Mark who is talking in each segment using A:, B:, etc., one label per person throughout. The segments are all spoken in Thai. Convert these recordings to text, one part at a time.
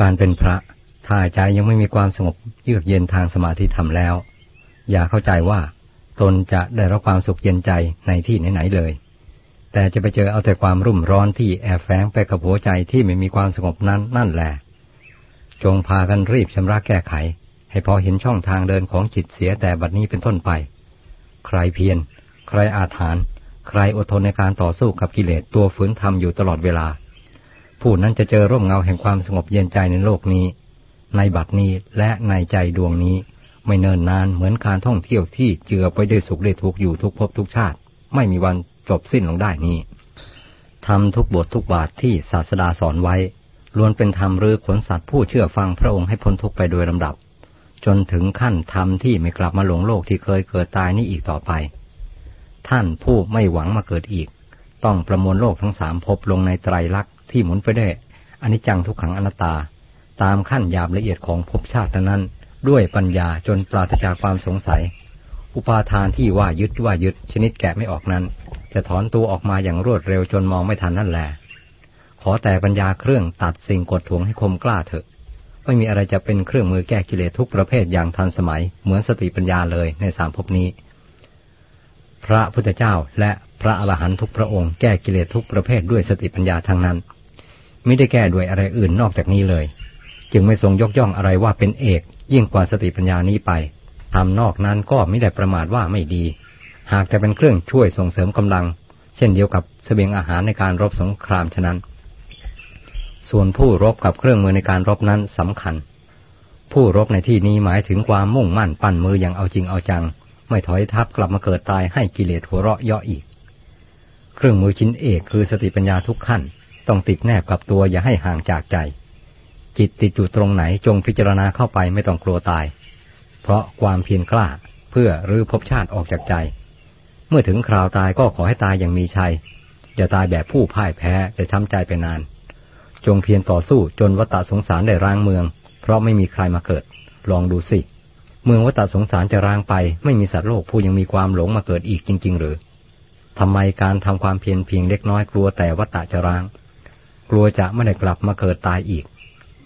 A: การเป็นพระ ถ้าใจยังไม่มีความสงบเยือกเย็นทางสมาธิธรรมแล้ว อย่าเข้าใจว่า ตนจะได้รับความสุขเย็นใจในที่ไหนๆเลย แต่จะไปเจอเอาแต่ความรุ่มร้อนที่แอบแฝงไปกับหัวใจที่ไม่มีความสงบนั้นนั่นแหละจงพากันรีบชำระแก้ไข ให้พอเห็นช่องทางเดินของจิตเสียแต่บัดนี้เป็นต้นไป ใครเพียรใครอาถรรพ์ใครอดทนในการต่อสู้กับกิเลสตัวฝืนทำอยู่ตลอดเวลา ผู้นั้นจะเจอร่มเงาแห่งความสงบเย็นใจในโลกนี้ ในบัดนี้และในใจดวงนี้ ไม่เนินนานเหมือนการท่องเที่ยวที่เจือไปด้วยสุขด้ทุกอยู่ทุกภพทุกชาติ ไม่มีวันจบสิ้นลงได้นี้ทำทุกบททุกบาทที่ศาสดาสอนไว้ล้วนเป็นธรรมหรือขนสัตว์ผู้เชื่อฟังพระองค์ให้พ้นทุกไปโดยลำดับ จนถึงขั้นธรรมที่ไม่กลับมาหลงโลกที่เคยเกิดตายนี้อีกต่อไป ท่านผู้ไม่หวังมาเกิดอีก ต้องประมวลโลกทั้งสามพบลงในไตรลักษณ์ ที่หมุนไปได้อนิจจังทุกขังอนัตตา ตามขั้นยาบละเอียดของภพชาตินั้น ด้วยปัญญาจนปราศจากความสงสัย อุปาทานที่ว่ายึดว่ายึดชนิดแกะไม่ออกนั้น จะถอนตัวออกมาอย่างรวดเร็วจนมองไม่ทันนั่นแหละขอแต่ปัญญาเครื่องตัดสิ่งกดทวงให้คมกล้าเถอะไม่มีอะไรจะเป็นเครื่องมือแก้กิเลสทุกประเภทอย่างทันสมัย เหมือนสติปัญญาเลยในสามภพนี้ พระพุทธเจ้าและพระอรหันตุกพระองค์แก้กิเลสทุกประเภทด้วยสติปัญญาทั้งนั้น ไม่ได้แก้ด้วยอะไรอื่นนอกจากนี้เลย จึงไม่ทรงยกย่องอะไรว่าเป็นเอก ยิ่งกว่าสติปัญญานี้ไปทำนอกนั้นก็ไม่ได้ประมาทว่าไม่ดี หากจะเป็นเครื่องช่วยส่งเสริมกำลัง เช่นเดียวกับเสบียงอาหารในการรบสงครามฉะนั้น ส่วนผู้รบกับเครื่องมือในการรบนั้นสำคัญ ผู้รบในที่นี้หมายถึงความมุ่งมั่นปั้นมืออย่างเอาจริงเอาจัง ไม่ถอยทับกลับมาเกิดตายให้กิเลสหัวเราะเยาะอีก เครื่องมือชิ้นเอกคือสติปัญญาทุกขั้น ต้องติดแนบกับตัวอย่าให้ห่างจากใจ จิตติดอยู่ตรงไหนจงพิจารณาเข้าไปไม่ต้องกลัวตาย เพราะความเพียรกล้าเพื่อรื้อภพชาติออกจากใจ เมื่อถึงคราวตายก็ขอให้ตายอย่างมีชัย อย่าตายแบบผู้พ่ายแพ้จะช้ำใจไปนาน จงเพียรต่อสู้จนวัตสงสารได้ร้างเมือง เพราะไม่มีใครมาเกิด ลองดูสิเมืองวัตสงสารจะร้างไปไม่มีสัตว์โลกผู้ยังมีความหลงมาเกิดอีกจริง ๆ หรือทำไมการทำความเพียรเพียงเล็กน้อยกลัวแต่วัตจะร้าง กลัวจะไม่ได้กลับมาเกิดตายอีก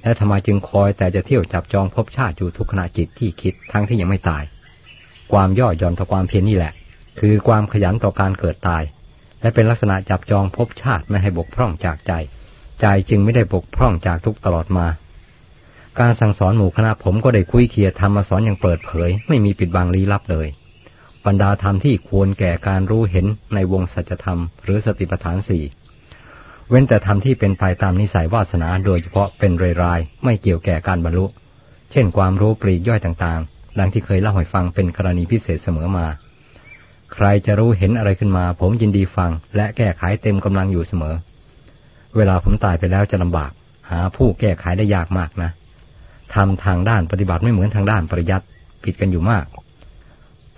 A: และทำไมจึงคอยแต่จะเที่ยวจับจองพบชาติอยู่ทุกขณะจิตที่คิดทั้งที่ยังไม่ตาย ความย่อหย่อนต่อความเพียรนี่แหละ คือความขยันต่อการเกิดตาย และเป็นลักษณะจับจองพบชาติไม่ให้บกพร่องจากใจ ใจจึงไม่ได้บกพร่องจากทุกตลอดมา การสั่งสอนหมู่คณะผมก็ได้คุยเคียธรรมมาสอนอย่างเปิดเผย ไม่มีปิดบังลี้ลับเลยบรรดาธรรมที่ควรแก่การรู้เห็นในวงสัจธรรม หรือสติปัฏฐานสี่ เว้นแต่ธรรมที่เป็นไปตามนิสัยวาสนาโดยเฉพาะเป็นเรายไม่เกี่ยวแก่การบรรลุ เช่นความรู้ปลีกย่อยต่างๆ ดังที่เคยเล่าให้ฟังเป็นกรณีพิเศษเสมอมา ใครจะรู้เห็นอะไรขึ้นมา ผมยินดีฟัง และแก้ไขเต็มกำลังอยู่เสมอ เวลาผมตายไปแล้วจะลำบาก หาผู้แก้ไขได้ยากมากนะทำทางด้านปฏิบัติไม่เหมือนทางด้านปริยัติผิดกันอยู่มาก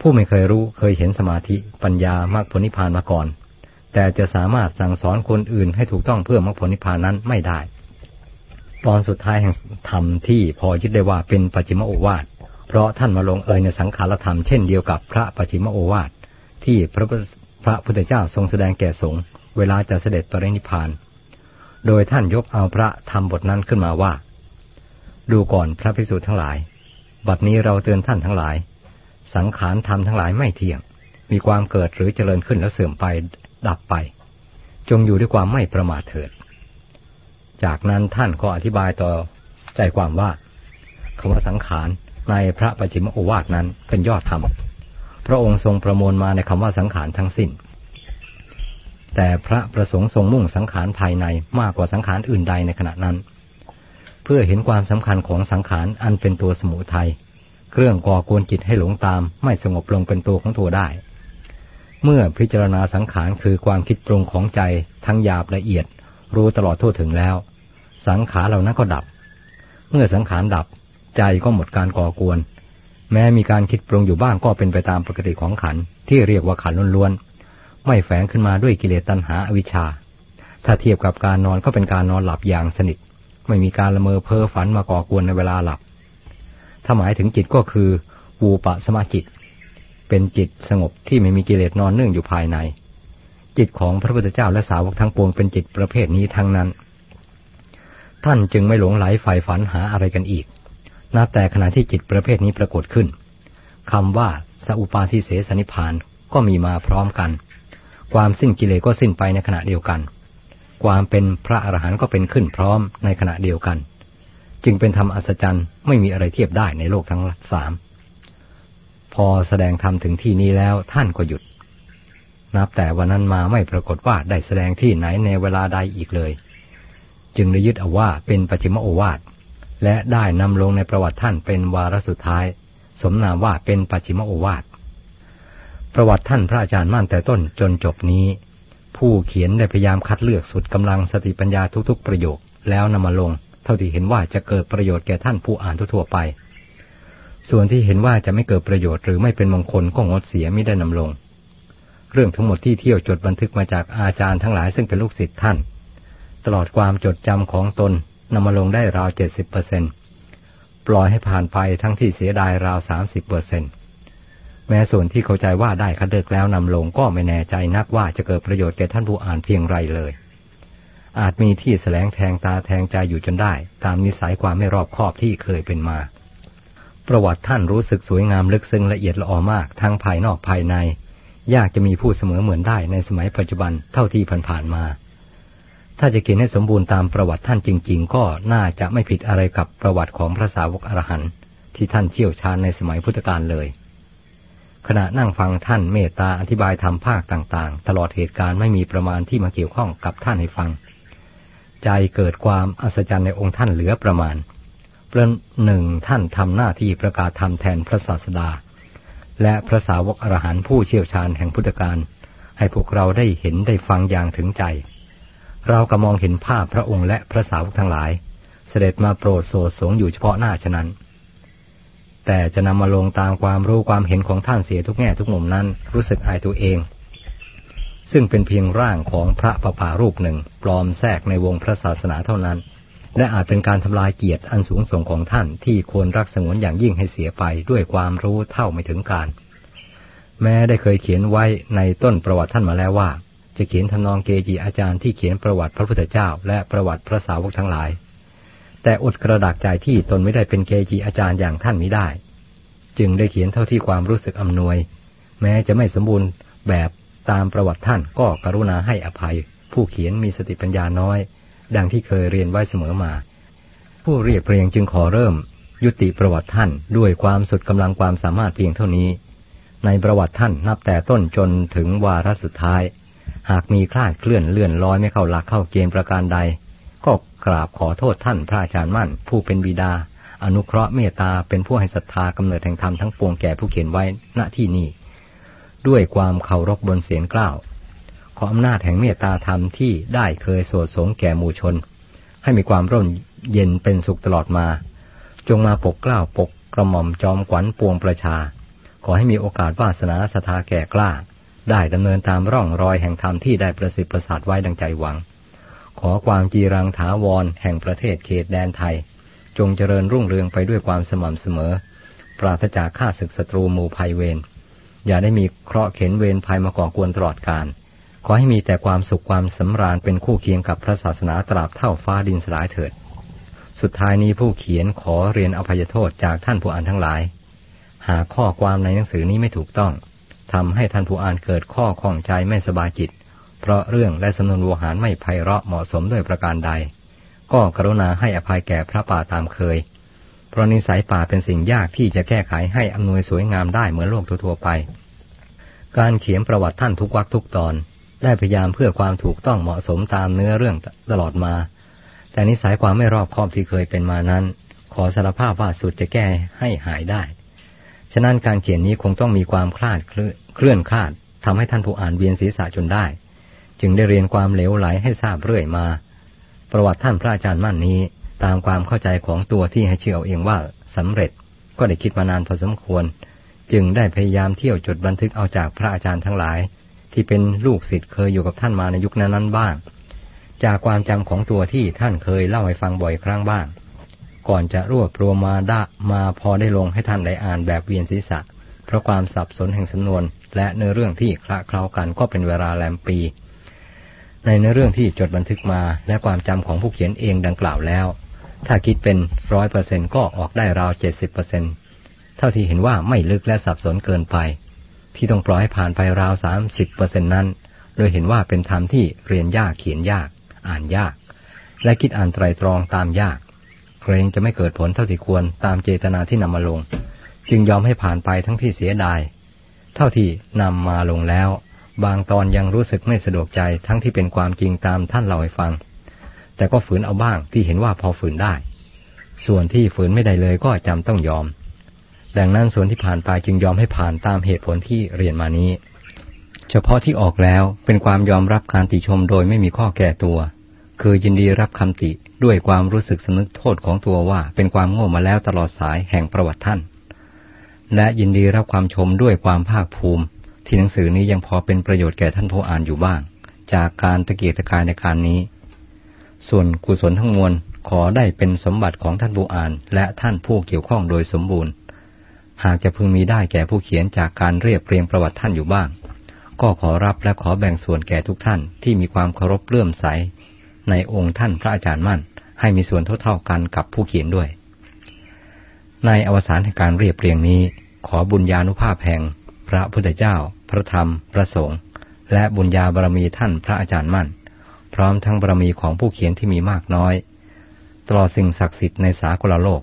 A: ผู้ไม่เคยรู้เคยเห็นสมาธิปัญญามรรคผลนิพพานมาก่อน แต่จะสามารถสั่งสอนคนอื่นให้ถูกต้องเพื่อมรรคผลนิพพานนั้นไม่ได้ ตอนสุดท้ายแห่งธรรมที่พอยึดได้ว่าเป็นปัจจิมโอวาท เพราะท่านมาลงเอยในสังขารธรรมเช่นเดียวกับพระปัจจิมโอวาท ที่พระพระพุทธเจ้าทรงแสดงแก่สงฆ์เวลาจะเสด็จปรินิพพาน โดยท่านยกเอาพระธรรมบทนั้นขึ้นมาว่า ดูก่อนพระภิกษุทั้งหลาย บัดนี้เราเตือนท่านทั้งหลาย สังขารธรรมทั้งหลายไม่เที่ยง มีความเกิดหรือเจริญขึ้นแล้วเสื่อมไป ดับไป จงอยู่ด้วยความไม่ประมาทเถิด จากนั้นท่านก็อธิบายต่อใจความว่าคำว่าสังขารในพระปจิมโอวาทนั้นเป็นยอดธรรม พระองค์ทรงประมวลมาในคำว่าสังขารทั้งสิ้น แต่พระประสงค์ทรงมุ่งสังขารภายในมากกว่าสังขารอื่นใดในขณะนั้น เพื่อเห็นความสำคัญของสังขารอันเป็นตัวสมุทัยเครื่องก่อกวนจิตให้หลงตามไม่สงบลงเป็นตัวของตัวได้ เมื่อพิจารณาสังขารคือความคิดปรุงของใจทั้งหยาบละเอียด รู้ตลอดทั่วถึงแล้ว สังขารเหล่านั้นก็ดับ เมื่อสังขารดับ ใจก็หมดการก่อกวน แม้มีการคิดปรุงอยู่บ้างก็เป็นไปตามปกติของขันที่เรียกว่าขันล้วนๆไม่แฝงขึ้นมาด้วยกิเลสตัณหาอวิชชา ถ้าเทียบกับการนอนก็เป็นการนอนหลับอย่างสนิท ไม่มีการละเมอเพ้อฝันมาก่อกวนในเวลาหลับถ้าหมายถึงจิตก็คือวูปะสมาจิต เป็นจิตสงบที่ไม่มีกิเลสนอนเนื่องอยู่ภายใน จิตของพระพุทธเจ้าและสาวกทั้งปวงเป็นจิตประเภทนี้ทั้งนั้น ท่านจึงไม่หลงไหลใฝ่ฝันหาอะไรกันอีกนับแต่ขณะที่จิตประเภทนี้ปรากฏขึ้นคำว่าสัพปาทิเสสนิพานก็มีมาพร้อมกัน ความสิ้นกิเลสก็สิ้นไปในขณะเดียวกัน ความเป็นพระอรหันต์ก็เป็นขึ้นพร้อมในขณะเดียวกัน จึงเป็นธรรมอัศจรรย์ไม่มีอะไรเทียบได้ในโลกทั้งสาม พอแสดงธรรมถึงที่นี้แล้วท่านก็หยุด นับแต่วันนั้นมาไม่ปรากฏว่าได้แสดงที่ไหนในเวลาใดอีกเลย จึงได้ยึดเอาว่าเป็นปัจจิมโอวาทและได้นำลงในประวัติท่านเป็นวาระสุดท้าย สมนามว่าเป็นปัจจิมโอวาทประวัติท่านพระอาจารย์มั่นแต่ต้นจนจบนี้ ผู้เขียนได้พยายามคัดเลือกสุดกำลังสติปัญญาทุกๆประโยคแล้วนำมาลง เท่าที่เห็นว่าจะเกิดประโยชน์แก่ท่านผู้อ่านทั่วไป ส่วนที่เห็นว่าจะไม่เกิดประโยชน์หรือไม่เป็นมงคลก็งดเสียไม่ได้นำลง เรื่องทั้งหมดที่เที่ยวจดบันทึกมาจากอาจารย์ทั้งหลายซึ่งเป็นลูกศิษย์ท่าน ตลอดความจดจำของตนนำมาลงได้ราวเจ็ดสิบเปอร์เซ็นปล่อยให้ผ่านไปทั้งที่เสียดายราวสามสิบเปอร์เซ็นต์แม้ส่วนที่เข้าใจว่าได้คัดเลือกแล้วนำลงก็ไม่แน่ใจนักว่าจะเกิดประโยชน์แก่ท่านผู้อ่านเพียงไรเลย อาจมีที่แสลงแทงตาแทงใจอยู่จนได้ ตามนิสัยความไม่รอบคอบที่เคยเป็นมา ประวัติท่านรู้สึกสวยงามลึกซึ้งละเอียดละออมากทั้งภายนอกภายใน ยากจะมีผู้เสมอเหมือนได้ในสมัยปัจจุบันเท่าที่ผ่านๆมา ถ้าจะเขียนให้สมบูรณ์ตามประวัติท่านจริง ๆ ก็น่าจะไม่ผิดอะไรกับประวัติของพระสาวกอรหันต์ที่ท่านเชี่ยวชาญในสมัยพุทธกาลเลย ขณะนั่งฟังท่านเมตตาอธิบายธรรมภาคต่างๆ ตลอดเหตุการณ์ไม่มีประมาณที่มาเกี่ยวข้องกับท่านให้ฟัง ใจเกิดความอัศจรรย์ในองค์ท่านเหลือประมาณ ประหนึ่งท่านทำหน้าที่ประกาศธรรมแทนพระศาสดา และพระสาวกอรหันต์ผู้เชี่ยวชาญแห่งพุทธการ ให้พวกเราได้เห็นได้ฟังอย่างถึงใจ เราก็มองเห็นภาพพระองค์และพระสาวกทั้งหลาย เสด็จมาโปรดโสสงอยู่เฉพาะหน้าฉะนั้น แต่จะนำมาลงตามความรู้ความเห็นของท่านเสียทุกแง่ทุกมุมนั้นรู้สึกอายตัวเอง ซึ่งเป็นเพียงร่างของพระประภารูปหนึ่งปลอมแทรกในวงพระศาสนาเท่านั้น และอาจเป็นการทำลายเกียรติอันสูงส่งของท่านที่ควรรักสงวนอย่างยิ่งให้เสียไปด้วยความรู้เท่าไม่ถึงการ แม้ได้เคยเขียนไว้ในต้นประวัติท่านมาแล้วว่า จะเขียนทนองเกจิอาจารย์ที่เขียนประวัติพระพุทธเจ้า และประวัติพระสาวกทั้งหลาย แต่อดกระดากใจที่ตนไม่ได้เป็นเกจีอาจารย์อย่างท่านมิได้ จึงได้เขียนเท่าที่ความรู้สึกอำนวย แม้จะไม่สมบูรณ์แบบตามประวัติท่านก็กรุณาให้อภัย ผู้เขียนมีสติปัญญาน้อย ดังที่เคยเรียนไว้เสมอมา ผู้เรียบเรียงจึงขอเริ่ม ยุติประวัติท่านด้วยความสุดกำลังความสามารถเพียงเท่านี้ ในประวัติท่านนับแต่ต้นจนถึงวาระสุดท้าย หากมีคลาดเคลื่อนเลื่อนลอยไม่เข้าหลักเข้าเกณฑ์ประการใด ก็กราบขอโทษท่านพระอาจารย์มั่น ผู้เป็นบิดา อนุเคราะห์เมตตาเป็นผู้ให้ศรัทธากำเนิดแห่งธรรมทั้งปวงแก่ผู้เขียนไว้ณที่นี้ด้วยความเคารพบนเสียงกล้าว ขออำนาจแห่งเมตตาธรรมที่ได้เคยสวดสงแก่หมู่ชน ให้มีความร่มเย็นเป็นสุขตลอดมา จงมาปกกล้าวปกกระหม่อมจอมขวัญปวงประชา ขอให้มีโอกาสวาสนาสถาแก่กล้า ได้ดำเนินตามร่องรอยแห่งธรรมที่ได้ประสิทธิ์ประสาทไว้ดังใจหวัง ขอความจีรังถาวรแห่งประเทศเขตแดนไทย จงเจริญรุ่งเรืองไปด้วยความสม่ำเสมอ ปราศจากข้าศึกศัตรูหมู่ภัยเวรอย่าได้มีเคราะห์เข็นเวรภัยมาก่อกวนตลอดกาล ขอให้มีแต่ความสุขความสำราญเป็นคู่เคียงกับพระศาสนาตราบเท่าฟ้าดินสลายเถิด สุดท้ายนี้ผู้เขียนขอเรียนอภัยโทษจากท่านผู้อ่านทั้งหลาย หากข้อความในหนังสือนี้ไม่ถูกต้องทำให้ท่านผู้อ่านเกิดข้อข้องใจไม่สบายจิต เพราะเรื่องและสนวนโวหารไม่ไพเราะเหมาะสมด้วยประการใด ก็กรุณาให้อภัยแก่พระป่าตามเคย เพราะนิสัยป่าเป็นสิ่งยากที่จะแก้ไขให้อำนวยสวยงามได้เหมือนโลกทั่วไป การเขียนประวัติท่านทุกวักทุกตอน ได้พยายามเพื่อความถูกต้องเหมาะสมตามเนื้อเรื่องตลอดมา แต่นิสัยความไม่รอบคอบที่เคยเป็นมานั้น ขอสารภาพว่าสุดจะแก้ให้หายได้ ฉะนั้นการเขียนนี้คงต้องมีความคลาดเคลื่อนคลาดทำให้ท่านผู้อ่านเวียนศีรษะจนได้ จึงได้เรียนความเหลวไหลให้ทราบเรื่อยมา ประวัติท่านพระอาจารย์มั่นนี้ ตามความเข้าใจของตัวที่ให้เชื่อเองว่าสำเร็จก็ได้คิดมานานพอสมควร จึงได้พยายามเที่ยวจดบันทึกเอาจากพระอาจารย์ทั้งหลาย ที่เป็นลูกศิษย์เคยอยู่กับท่านมาในยุคนั้นๆบ้าง จากความจำของตัวที่ท่านเคยเล่าให้ฟังบ่อยครั้งบ้าง ก่อนจะรวบรวมมาได้มาพอได้ลงให้ท่านได้อ่านแบบเวียนศีรษะ เพราะความสับสนแห่งสำนวน และเนื้อเรื่องที่คละเคล้ากันก็เป็นเวลาแลมปี ในเนื้อเรื่องที่จดบันทึกมาและความจำของผู้เขียนเองดังกล่าวแล้ว ถ้าคิดเป็นร้อยเปอร์เซ็นก็ออกได้ราวเจ็ดสิบเปอร์เซ็นเท่าที่เห็นว่าไม่ลึกและสับสนเกินไป ที่ต้องปล่อยให้ผ่านไปราวสามสิบเปอร์เซ็นนั้น โดยเห็นว่าเป็นธรรมที่เรียนยากเขียนยาก อ่านยาก และคิดอ่านไตรตรองตามยาก เกรงจะไม่เกิดผลเท่าที่ควรตามเจตนาที่นำมาลง จึงยอมให้ผ่านไปทั้งที่เสียดาย เท่าที่นำมาลงแล้ว บางตอนยังรู้สึกไม่สะดวกใจทั้งที่เป็นความจริงตามท่านเล่าให้ฟัง แต่ก็ฝืนเอาบ้างที่เห็นว่าพอฝืนได้ ส่วนที่ฝืนไม่ได้เลยก็จำต้องยอม ดังนั้นส่วนที่ผ่านไปจึงยอมให้ผ่านตามเหตุผลที่เรียนมานี้ เฉพาะที่ออกแล้วเป็นความยอมรับการติชมโดยไม่มีข้อแก่ตัว คือยินดีรับคำติด้วยความรู้สึกสนึกโทษของตัวว่าเป็นความโง่มาแล้วตลอดสายแห่งประวัติท่าน และยินดีรับความชมด้วยความภาคภูมิ ที่หนังสือนี้ยังพอเป็นประโยชน์แก่ท่านผู้อ่านอยู่บ้าง จากการตะเกียกตะกายในการนี้ ส่วนกุศลทั้งมวลขอได้เป็นสมบัติของท่านผู้อ่าน และท่านผู้เกี่ยวข้องโดยสมบูรณ์ หากจะพึงมีได้แก่ผู้เขียนจากการเรียบเรียงประวัติท่านอยู่บ้าง ก็ขอรับและขอแบ่งส่วนแก่ทุกท่านที่มีความเคารพเลื่อมใส ในองค์ท่านพระอาจารย์มั่น ให้มีส่วนเท่าๆกันกับผู้เขียนด้วย ในอวสานแห่งการเรียบเรียงนี้ ขอบุญญาณุภาพแห่ง พระพุทธเจ้า พระธรรม พระสงฆ์และบุญญาบารมีท่านพระอาจารย์มั่น พร้อมทั้งบารมีของผู้เขียนที่มีมากน้อย ตลอดสิ่งศักดิ์สิทธิ์ในสากลโลก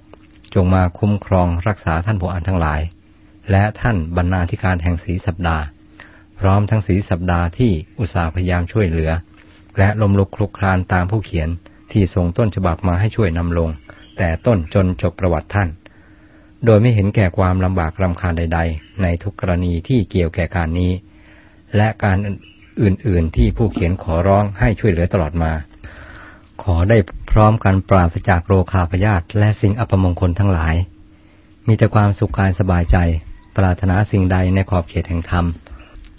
A: จงมาคุ้มครองรักษาท่านผู้อ่านทั้งหลาย และท่านบรรณาธิการแห่งสีสัปดาห์ พร้อมทั้งสีสัปดาห์ที่อุตสาห์พยายามช่วยเหลือ และลมลุกคลุกคลานตามผู้เขียนที่ส่งต้นฉบับมาให้ช่วยนำลง แต่ต้นจนจบประวัติท่าน โดยไม่เห็นแก่ความลำบากลำคาญใด ๆ ในทุกกรณีที่เกี่ยวแก่การนี้ และการอื่นๆที่ผู้เขียนขอร้องให้ช่วยเหลือตลอดมา ขอได้พร้อมกันปราศจากโรคาพยาธิและสิ่งอัปมงคลทั้งหลาย มีแต่ความสุขกายสบายใจ ปรารถนาสิ่งใดในขอบเขตแห่งธรรม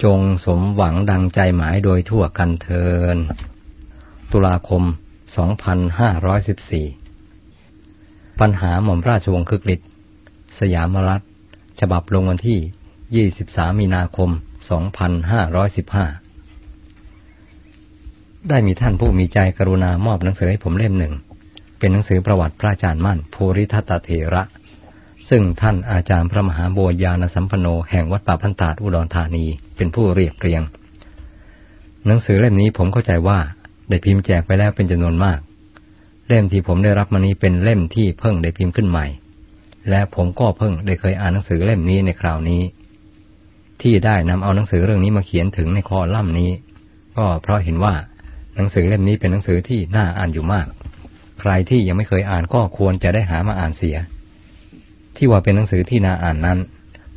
A: จงสมหวังดังใจหมายโดยทั่วกันเทิน ตุลาคม 2514 ปัญหาหม่อมราชวงศ์คึกฤทธิ์สยามรัฐ ฉบับลงวันที่ 23 มีนาคม 2515 ได้มีท่านผู้มีใจกรุณามอบหนังสือให้ผมเล่มหนึ่ง เป็นหนังสือประวัติพระอาจารย์มั่นภูริทัตเถระ ซึ่งท่านอาจารย์พระมหาโบยานสัมปโนแห่งวัดป่าพันตาดอุดรธานีเป็นผู้เรียบเรียง หนังสือเล่มนี้ผมเข้าใจว่าได้พิมพ์แจกไปแล้วเป็นจำนวนมาก เล่มที่ผมได้รับมานี้เป็นเล่มที่เพิ่งได้พิมพ์ขึ้นใหม่ และผมก็เพิ่งได้เคยอ่านหนังสือเล่มนี้ในคราวนี้ ที่ได้นำเอาหนังสือเรื่องนี้มาเขียนถึงในคอลัมน์นี้ ก็เพราะเห็นว่า หนังสือเล่มนี้เป็นหนังสือที่น่าอ่านอยู่มาก ใครที่ยังไม่เคยอ่านก็ควรจะได้หามาอ่านเสีย ที่ว่าเป็นหนังสือที่น่าอ่านนั้น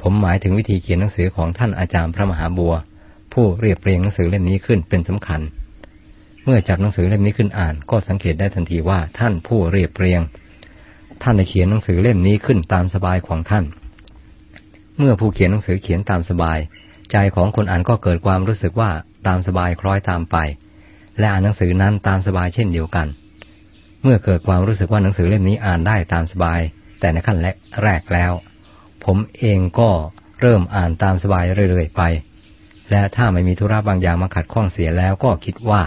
A: ผมหมายถึงวิธีเขียนหนังสือของท่านอาจารย์พระมหาบัว ผู้เรียบเรียงหนังสือเล่มนี้ขึ้นเป็นสำคัญ เมื่อจับหนังสือเล่มนี้ขึ้นอ่านก็สังเกตได้ทันทีว่าท่านผู้เรียบเรียง ท่านได้เขียนหนังสือเล่มนี้ขึ้นตามสบายของท่าน เมื่อผู้เขียนหนังสือเขียนตามสบาย ใจของคนอ่านก็เกิดความรู้สึกว่าตามสบายคล้อยตามไป และอ่านหนังสือนั้นตามสบายเช่นเดียวกัน เมื่อเกิดความรู้สึกว่าหนังสือเล่มนี้อ่านได้ตามสบาย แต่ในขั้นแรกแล้ว ผมเองก็เริ่มอ่านตามสบายเรื่อยๆไป และถ้าไม่มีธุระบางอย่างมาขัดข้องเสียแล้วก็คิดว่า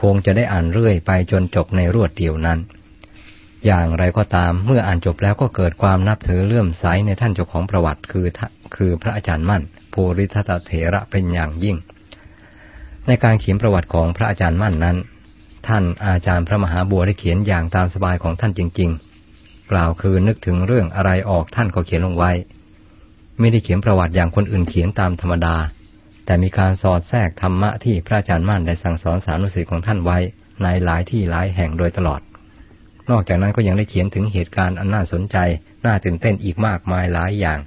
A: คงจะได้อ่านเรื่อยไปจนจบในรวดเดียวนั้น อย่างไรก็ตามเมื่ออ่านจบแล้วก็เกิดความนับถือเลื่อมใสในท่านเจ้าของประวัติคือคือพระอาจารย์มั่นภูริทัตเถระเป็นอย่างยิ่ง ในการเขียนประวัติของพระอาจารย์มั่นนั้น ท่านอาจารย์พระมหาบัวได้เขียนอย่างตามสบายของท่านจริง ๆ กล่าวคือนึกถึงเรื่องอะไรออกท่านก็เขียนลงไว้ ไม่ได้เขียนประวัติอย่างคนอื่นเขียนตามธรรมดา แต่มีการสอดแทรกธรรมะที่พระอาจารย์มั่นได้สั่งสอนสานุสิทธิ์ของท่านไว้ในหลายที่หลายแห่งโดยตลอด นอกจากนั้นก็ยังได้เขียนถึงเหตุการณ์อันน่าสนใจ น่าตื่นเต้นอีกมากมายหลายอย่าง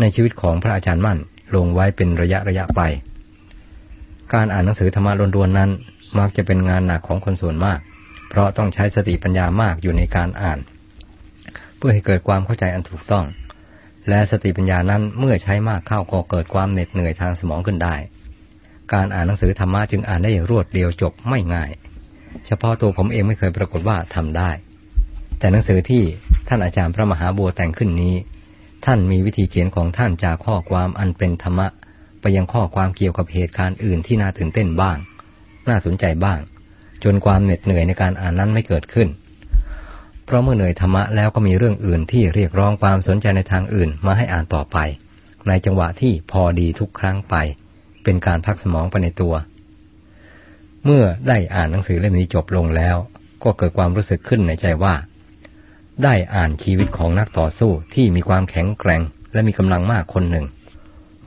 A: ในชีวิตของพระอาจารย์มั่นลงไว้เป็นระยะระยะไป การอ่านหนังสือธรรมะล้วนๆนั้น มักจะเป็นงานหนักของคนส่วนมาก เพราะต้องใช้สติปัญญามากอยู่ในการอ่าน เพื่อให้เกิดความเข้าใจอันถูกต้อง และสติปัญญานั้นเมื่อใช้มากเข้าก็เกิดความเหน็ดเหนื่อยทางสมองขึ้นได้ การอ่านหนังสือธรรมะจึงอ่านได้รวดเดียวจบไม่ง่าย เฉพาะตัวผมเองไม่เคยปรากฏว่าทำได้ แต่หนังสือที่ท่านอาจารย์พระมหาบัวแต่งขึ้นนี้ ท่านมีวิธีเขียนของท่านจากข้อความอันเป็นธรรมะ ไปยังข้อความเกี่ยวกับเหตุการณ์อื่นที่น่าตื่นเต้นบ้าง น่าสนใจบ้าง จนความเหน็ดเหนื่อยในการอ่านนั้นไม่เกิดขึ้น เพราะเมื่อเหนื่อยธรรมะแล้วก็มีเรื่องอื่นที่เรียกร้องความสนใจในทางอื่นมาให้อ่านต่อไป ในจังหวะที่พอดีทุกครั้งไป เป็นการพักสมองไปในตัว เมื่อได้อ่านหนังสือเล่มนี้จบลงแล้ว ก็เกิดความรู้สึกขึ้นในใจว่า ได้อ่านชีวิตของนักต่อสู้ที่มีความแข็งแกร่งและมีกำลังมากคนหนึ่ง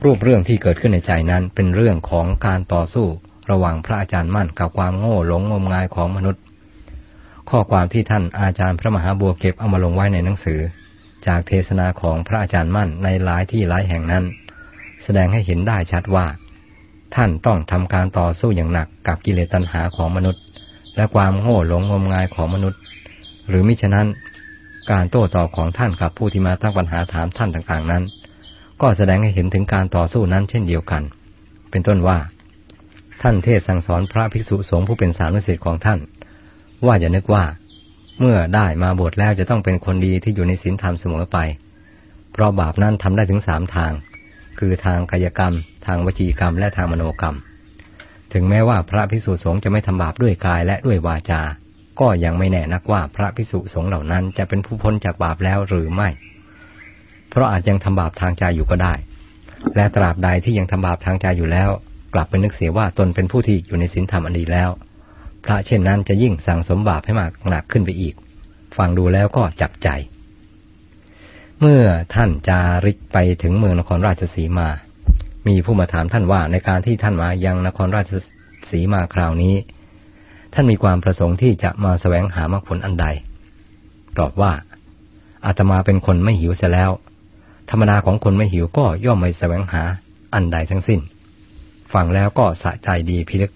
A: รูปเรื่องที่เกิดขึ้นในใจนั้นเป็นเรื่องของการต่อสู้ระหว่างพระอาจารย์มั่นกับความโง่หลงงมงายของมนุษย์ ข้อความที่ท่านอาจารย์พระมหาบัวเก็บเอามาลงไว้ในหนังสือ จากเทศนาของพระอาจารย์มั่นในหลายที่หลายแห่งนั้น แสดงให้เห็นได้ชัดว่า ท่านต้องทำการต่อสู้อย่างหนักกับกิเลสตัณหาของมนุษย์ และความโง่หลงงมงายของมนุษย์ หรือมิฉะนั้น การโต้ตอบของท่านกับผู้ที่มาตั้งปัญหาถามท่านต่างๆนั้น ก็แสดงให้เห็นถึงการต่อสู้นั้นเช่นเดียวกัน เป็นต้นว่า ท่านเทศสั่งสอนพระภิกษุสงฆ์ผู้เป็นสานุสิทธิ์ของท่าน ว่าอย่านึกว่า เมื่อได้มาบวชแล้วจะต้องเป็นคนดีที่อยู่ในศีลธรรมเสมอไป เพราะบาปนั้นทำได้ถึงสามทาง คือทางกายกรรม ทางวจีกรรม และทางมโนกรรม ถึงแม้ว่าพระภิกษุสงฆ์จะไม่ทำบาปด้วยกายและด้วยวาจา ก็ยังไม่แน่นักว่าพระภิกษุสงฆ์เหล่านั้นจะเป็นผู้พ้นจากบาปแล้วหรือไม่ ราะอาจยังทำบาปทางใจอยู่ก็ได้ และตราบใดที่ยังทำบาปทางใจอยู่แล้ว กลับไปนึกเสียว่าตนเป็นผู้ที่อยู่ในศีลธรรมอันดีแล้ว พระเช่นนั้นจะยิ่งสั่งสมบาปให้มากหนักขึ้นไปอีก ฟังดูแล้วก็จับใจ เมื่อท่านจาริกไปถึงเมืองนครราชสีมา มีผู้มาถามท่านว่าในการที่ท่านมายังนครราชสีมาคราวนี้ ท่านมีความประสงค์ที่จะมาแสวงหามรรคผลอันใด ตอบว่าอาตมาเป็นคนไม่หิวเสียแล้ว ธรรมดาของคนไม่หิวก็ย่อมไม่แสวงหาอันใดทั้งสิ้น ฟังแล้วก็สะใจดีพิลึก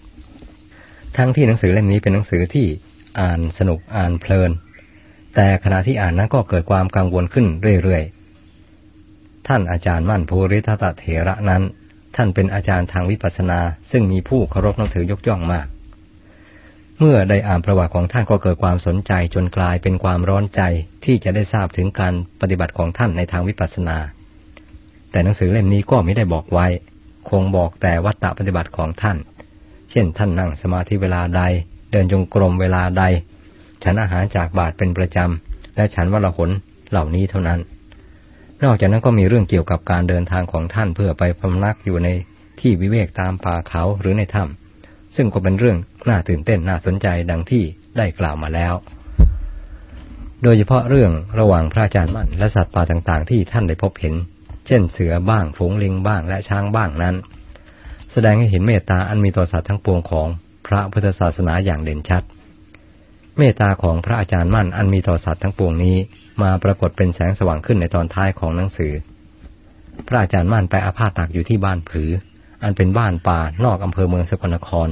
A: ทั้งที่หนังสือเล่มนี้เป็นหนังสือที่อ่านสนุกอ่านเพลิน แต่ขณะที่อ่านนั้นก็เกิดความกังวลขึ้นเรื่อยๆ ท่านอาจารย์มั่นภูริทัตเถระนั้น ท่านเป็นอาจารย์ทางวิปัสสนา ซึ่งมีผู้เคารพนับถือยกย่องมาก เมื่อได้อ่านประวัติของท่านก็เกิดความสนใจจนกลายเป็นความร้อนใจที่จะได้ทราบถึงการปฏิบัติของท่านในทางวิปัสสนา แต่หนังสือเล่มนี้ก็ไม่ได้บอกไว้ คงบอกแต่วัตตะปฏิบัติของท่าน เช่น ท่านนั่งสมาธิเวลาใด เดินจงกรมเวลาใด ฉันอาหารจากบาทเป็นประจำ และฉันวัละหนเหล่านี้เท่านั้น นอกจากนั้นก็มีเรื่องเกี่ยวกับการเดินทางของท่านเพื่อไปพำนักอยู่ในที่วิเวกตามป่าเขาหรือในถ้ำ ซึ่งก็เป็นเรื่องน่าตื่นเต้นน่าสนใจดังที่ได้กล่าวมาแล้ว โดยเฉพาะเรื่องระหว่างพระอาจารย์มั่นและสัตว์ป่าต่างๆ ที่ท่านได้พบเห็น เช่นเสือบ้าง ฝูงลิงบ้างและช้างบ้างนั้น แสดงให้เห็นเมตตาอันมีต่อสัตว์ทั้งปวงของพระพุทธศาสนาอย่างเด่นชัด เมตตาของพระอาจารย์มั่นอันมีต่อสัตว์ทั้งปวงนี้ มาปรากฏเป็นแสงสว่างขึ้นในตอนท้ายของหนังสือ พระอาจารย์มั่นไปอาพาธหนักอยู่ที่บ้านผือ อันเป็นบ้านป่านอกอำเภอเมืองสกลนคร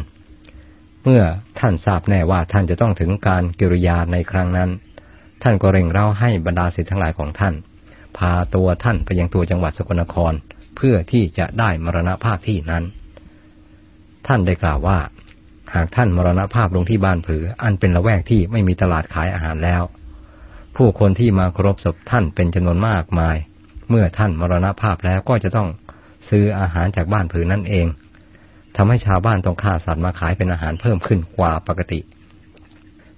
A: เมื่อท่านทราบแน่ว่าท่านจะต้องถึงการกิริยาในครั้งนั้น ท่านก็เร่งเร้าให้บรรดาศิษย์ทั้งหลายของท่าน พาตัวท่านไปยังตัวจังหวัดสกลนคร เพื่อที่จะได้มรณภาพที่นั้น ท่านได้กล่าวว่า หากท่านมรณภาพลงที่บ้านผือ อันเป็นละแวกที่ไม่มีตลาดขายอาหารแล้ว ผู้คนที่มาครบศพท่านเป็นจำนวนมากมาย เมื่อท่านมรณภาพแล้วก็จะต้อง ซื้ออาหารจากบ้านผือนั่นเองทำให้ชาวบ้านต้องฆ่าสัตว์มาขายเป็นอาหารเพิ่มขึ้นกว่าปกติ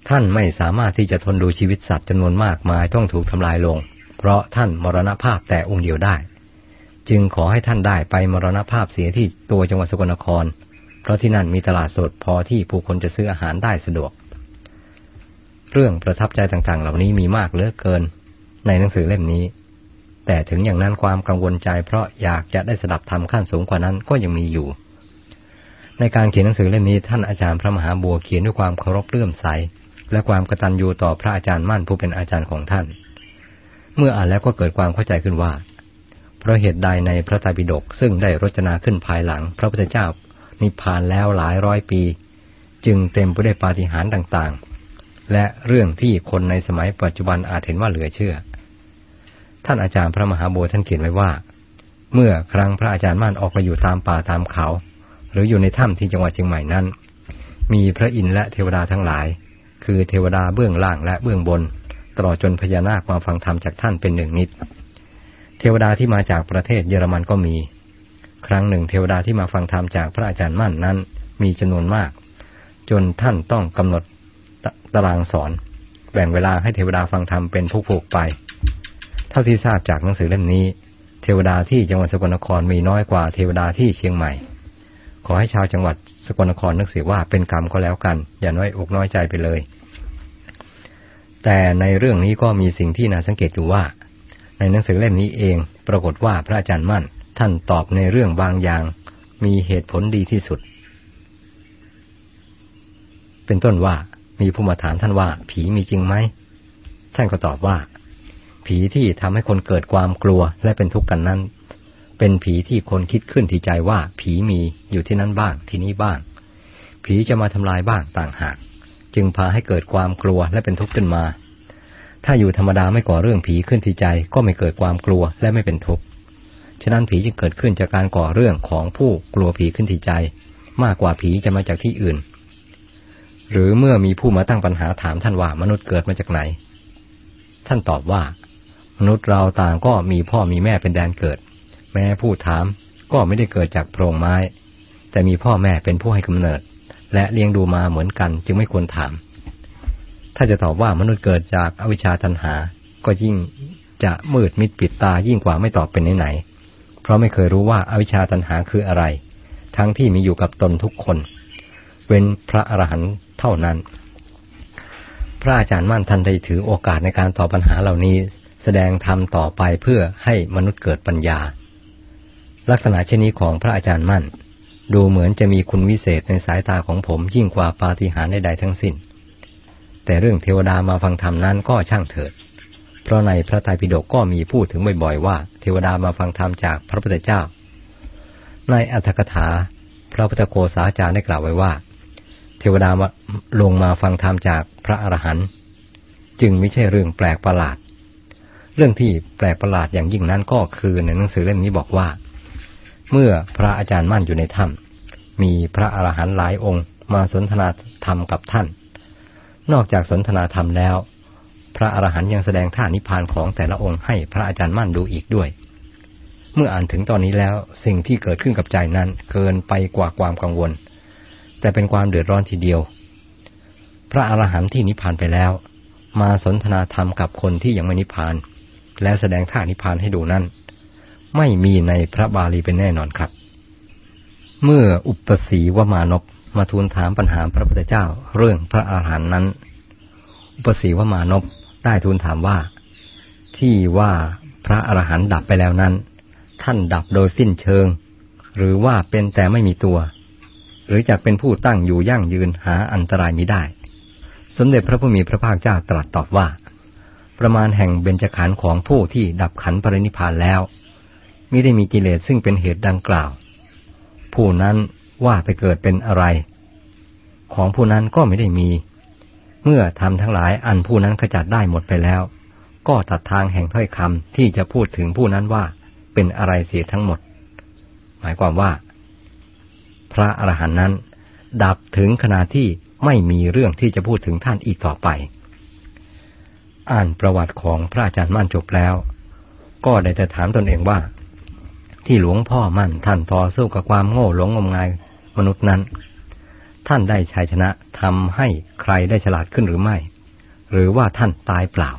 A: ท่านไม่สามารถที่จะทนดูชีวิตสัตว์จำนวนมากมายต้องถูกทำลายลง เพราะท่านมรณภาพแต่องค์เดียวได้ จึงขอให้ท่านได้ไปมรณภาพเสียที่ตัวจังหวัดสกลนคร เพราะที่นั่นมีตลาดสดพอที่ผู้คนจะซื้ออาหารได้สะดวก เรื่องประทับใจต่างๆ เหล่านี้มีมากเหลือเกิน ในหนังสือเล่มนี้ แต่ถึงอย่างนั้นความกังวลใจเพราะอยากจะได้สดับธรรมขั้นสูงกว่านั้นก็ยังมีอยู่ ในการเขียนหนังสือเล่มนี้ท่านอาจารย์พระมหาบัวเขียนด้วยความเคารพเลื่อมใส และความกตัญญูต่อพระอาจารย์มั่นผู้เป็นอาจารย์ของท่าน เมื่ออ่านแล้วก็เกิดความเข้าใจขึ้นว่า เพราะเหตุใดในพระไตรปิฎกซึ่งได้รจนาขึ้นภายหลัง พระพุทธเจ้านิพพานแล้วหลายร้อยปี จึงเต็มไปด้วยปาฏิหาริย์ต่างๆ และเรื่องที่คนในสมัยปัจจุบันอาจเห็นว่าเหลือเชื่อ ท่านอาจารย์พระมหาโบท่านเขียนไว้ว่า เมื่อครั้งพระอาจารย์ม่านออกมาอยู่ตามป่าตามเขา หรืออยู่ในถ้ำที่จังหวัดเชียงใหม่นั้น มีพระอินทร์และเทวดาทั้งหลาย คือเทวดาเบื้องล่างและเบื้องบน ตลอดจนพญานาคมาฟังธรรมจากท่านเป็นหนึ่งนิด เทวดาที่มาจากประเทศเยอรมันก็มี ครั้งหนึ่ง เทวดาที่มาฟังธรรมจากพระอาจารย์มั่นนั้น มีจำนวนมาก จนท่านต้องกำหนดตารางสอน แบ่งเวลาให้เทวดาฟังธรรมเป็นผู้ผูกไป เท่าที่ทราบจากหนังสือเล่มนี้ เทวดาที่จังหวัดสกลนครมีน้อยกว่าเทวดาที่เชียงใหม่ ขอให้ชาวจังหวัดสกลนครนึกเสียว่าเป็นกรรมก็แล้วกัน อย่าน้อยอกน้อยใจไปเลย แต่ในเรื่องนี้ก็มีสิ่งที่น่าสังเกตอยู่ว่า ในหนังสือเล่มนี้เองปรากฏว่าพระอาจารย์มั่น ท่านตอบในเรื่องบางอย่าง มีเหตุผลดีที่สุด เป็นต้นว่ามีผู้มาถามท่านว่าผีมีจริงไหมท่านก็ตอบว่า ผีที่ทำให้คนเกิดความกลัวและเป็นทุกข์กันนั้น เป็นผีที่คนคิดขึ้นที่ใจว่าผีมีอยู่ที่นั่นบ้างที่นี่บ้าง ผีจะมาทำลายบ้างต่างหาก จึงพาให้เกิดความกลัวและเป็นทุกข์ขึ้นมา ถ้าอยู่ธรรมดาไม่ก่อเรื่องผีขึ้นที่ใจก็ไม่เกิดความกลัวและไม่เป็นทุกข์ฉะนั้นผีจึงเกิดขึ้นจากการก่อเรื่องของผู้กลัวผีขึ้นที่ใจ มากกว่าผีจะมาจากที่อื่น หรือเมื่อมีผู้มาตั้งปัญหาถามท่านว่ามนุษย์เกิดมาจากไหน ท่านตอบว่า มนุษย์เราต่างก็มีพ่อมีแม่เป็นแดนเกิด แม้ผู้ถามก็ไม่ได้เกิดจากโพรงไม้ แต่มีพ่อแม่เป็นผู้ให้กำเนิด และเลี้ยงดูมาเหมือนกันจึงไม่ควรถาม ถ้าจะตอบว่ามนุษย์เกิดจากอวิชชาตันหา ก็ยิ่งจะมืดมิดปิดตายิ่งกว่าไม่ตอบเป็นไหนๆเพราะไม่เคยรู้ว่าอวิชชาตันหาคืออะไร ทั้งที่มีอยู่กับตนทุกคน เว้นพระอรหันต์เท่านั้น พระอาจารย์มั่นท่านได้ถือโอกาสในการตอบปัญหาเหล่านี้ แสดงธรรมต่อไปเพื่อให้มนุษย์เกิดปัญญา ลักษณะเช่นนี้ของพระอาจารย์มั่น ดูเหมือนจะมีคุณวิเศษในสายตาของผมยิ่งกว่าปาฏิหาริย์ใดๆทั้งสิ้น แต่เรื่องเทวดามาฟังธรรมนั้นก็ช่างเถิด เพราะในพระไตรปิฎกก็มีพูดถึงบ่อยๆว่า เทวดามาฟังธรรมจากพระพุทธเจ้า ในอัตถกถา พระพุทธโกษาจารย์ได้กล่าวไว้ว่า เทวดาลงมาฟังธรรมจากพระอรหันต์จึงไม่ใช่เรื่องแปลกประหลาด เรื่องที่แปลกประหลาดอย่างยิ่งนั้นก็คือในหนังสือเล่มนี้บอกว่า เมื่อพระอาจารย์มั่นอยู่ในถ้ำมีพระอรหันต์หลายองค์มาสนทนาธรรมกับท่าน นอกจากสนทนาธรรมแล้ว พระอรหันต์ยังแสดงท่านิพพานของแต่ละองค์ให้พระอาจารย์มั่นดูอีกด้วย เมื่ออ่านถึงตอนนี้แล้วสิ่งที่เกิดขึ้นกับใจนั้นเกินไปกว่าความกังวล แต่เป็นความเดือดร้อนทีเดียว พระอรหันต์ที่นิพพานไปแล้ว มาสนทนาธรรมกับคนที่ยังไม่นิพพาน และแสดงท่านิพพานให้ดูนั้น ไม่มีในพระบาลีเป็นแน่นอนครับ เมื่ออุปสีวมานพมาทูลถามปัญหาพระพุทธเจ้าเรื่องพระอาหารหันต์นั้น อุปสีวมานพได้ทูลถามว่า ที่ว่าพระอรหันต์ดับไปแล้วนั้น ท่านดับโดยสิ้นเชิง หรือว่าเป็นแต่ไม่มีตัว หรือจะเป็นผู้ตั้งอยู่ยั่งยืนหาอันตรายมิได้ สมเด็จพระผู้มีพระภาคเจ้าตรัสตอบว่า ประมาณแห่งเบญจขันธ์ของผู้ที่ดับขันธ์ปรินิพานแล้วมิได้มีกิเลสซึ่งเป็นเหตุดังกล่าว ผู้นั้นว่าไปเกิดเป็นอะไร ของผู้นั้นก็ไม่ได้มี เมื่อทำทั้งหลายอันผู้นั้นขจัดได้หมดไปแล้ว ก็ตัดทางแห่งถ้อยคำที่จะพูดถึงผู้นั้นว่าเป็นอะไรเสียทั้งหมด หมายความว่า พระอรหันต์นั้น ดับถึงขนาดที่ไม่มีเรื่องที่จะพูดถึงท่านอีกต่อไป อ่านประวัติของพระอาจารย์มั่นจบแล้ว ก็ได้แต่ถามตนเองว่า ที่หลวงพ่อมั่นท่านต่อสู้กับความโง่หลงงมงายมนุษย์นั้น ท่านได้ชัยชนะทำให้ใครได้ฉลาดขึ้นหรือไม่ หรือว่าท่านตายเปล่า